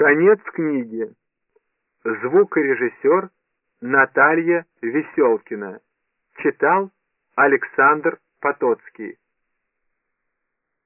Конец книги. Звукорежиссер Наталья Веселкина. Читал Александр Потоцкий.